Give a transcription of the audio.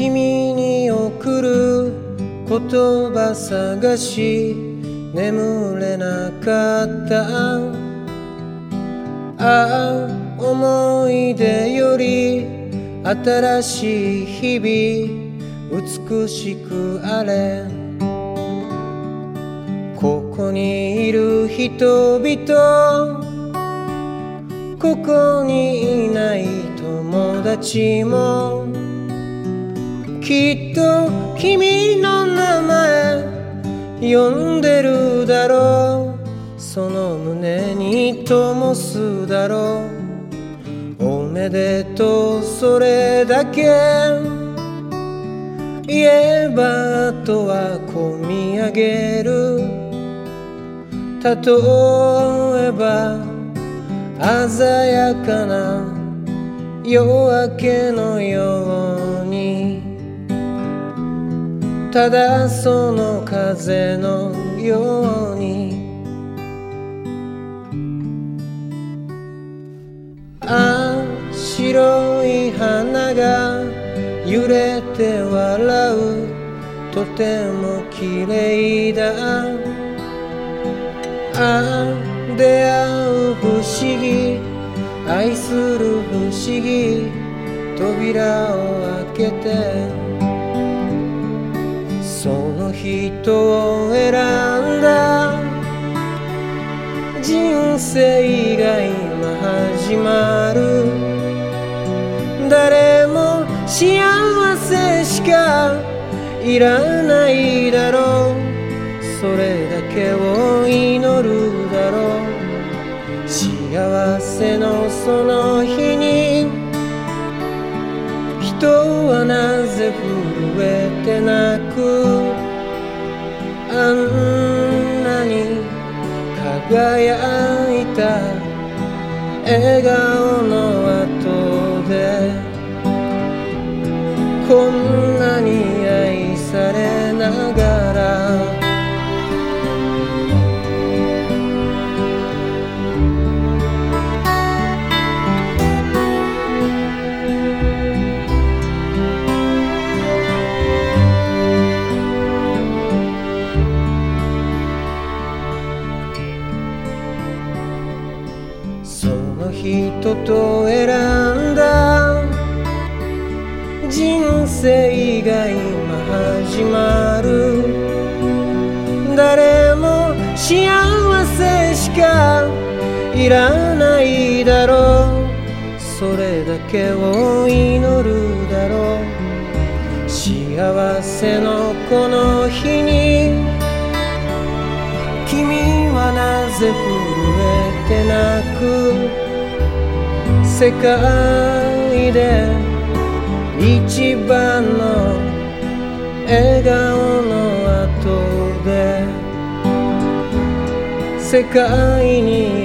君に送る言葉探し眠れなかった。ああ思い出より新しい日々美しくあれ。ここにいる人々ここにいない友達もきっと君の名前呼んでるだろう。その胸に灯すだろう。おめでとうそれだけ。言えばあとはこみ上げる。例えば鮮やかな夜明けのように。ただその風のように。ああ白い花が揺れて笑う。とても綺麗だ。ああ出会う不思議。愛する不思議。扉を開けて。その人を選んだ。人生が今始まる。誰も幸せしかいらないだろう。それだけを祈るだろう。幸せのその日に人はなぜ震えて泣く？あんなに輝いた笑顔の後で。人と選んだ。人生が今始まる。誰も幸せしかいらないだろう。それだけを祈るだろう。幸せのこの日に。君はなぜ震えて泣く？世界で一番の笑顔の後で世界に